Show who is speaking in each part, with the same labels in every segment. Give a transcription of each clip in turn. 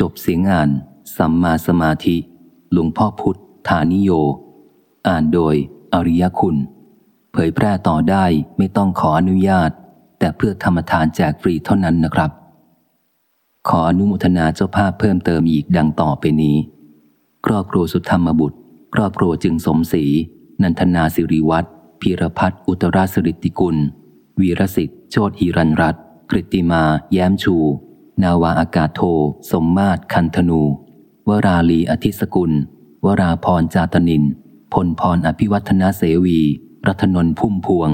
Speaker 1: จบเสียงอ่าน สัมมาสมาธิ หลวงพ่อพุทธฐานิโย อ่านโดยอริยคุณ เผยแพร่ต่อได้ไม่ต้องขออนุญาต แต่เพื่อธรรมทานแจกฟรีเท่านั้นนะครับ ขออนุโมทนาเจ้าภาพเพิ่มเติมอีกดังต่อไปนี้ ครอบครัวสุธรรมบุตร ครอบครัวจึงสมศรีนันทนาสิริวัตรพีรพัฒน์อุตราสริติกุล วีรสิทธิ์โชติฮิรันรัตน์กริติมา แย้มชู นาวาอากาศโท สมมาตรคันธนู วราลีอธิสกุล วราพรจาตนิน พลพรอภิวัฒนาเสวี รัตนนพุ่มพวง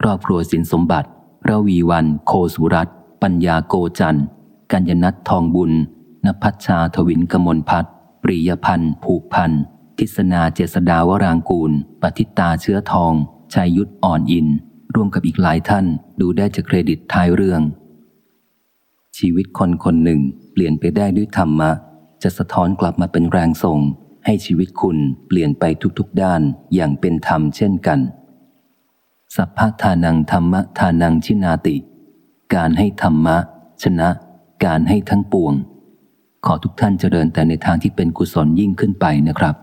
Speaker 1: ครอบครัวสินสมบัติ ระวีวัน โคสุรัตปัญญาโกจัน กัญญนัททองบุญ นภัชชาทวินกมลพัฒปริยพันธ์ผูกพันธ์ทิศนาเจษดาวรางกูล ปฏิตาเชื้อทอง ชัยยุทธอ่อนอิน ร่วมกับอีกหลายท่านดูได้จากเครดิตท้ายเรื่อง ชีวิตคนคนหนึ่งเปลี่ยนไปได้ด้วยธรรมะ จะสะท้อนกลับมาเป็นแรงส่ง ให้ชีวิตคุณเปลี่ยนไปทุกๆด้านอย่างเป็นธรรมเช่นกัน สัพพะทานังธรรมะทานังชินาติ การให้ธรรมะ ชนะ การให้ทั้งปวง ขอทุกท่านเจริญแต่ในทางที่เป็นกุศลยิ่งขึ้นไปนะครับ